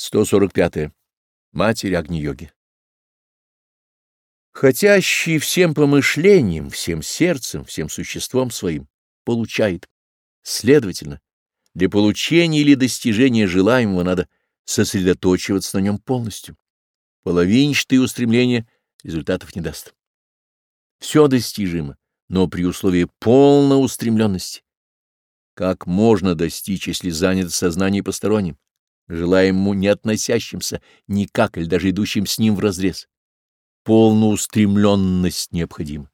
145. Матерь Агни-йоги. Хотящий всем помышлением, всем сердцем, всем существом своим, получает. Следовательно, для получения или достижения желаемого надо сосредоточиваться на нем полностью. Половинчатые устремления результатов не даст. Все достижимо, но при условии полной устремленности. Как можно достичь, если занято сознание посторонним? Желаем ему не относящимся никак или даже идущим с ним в разрез. Полную устремленность необходима.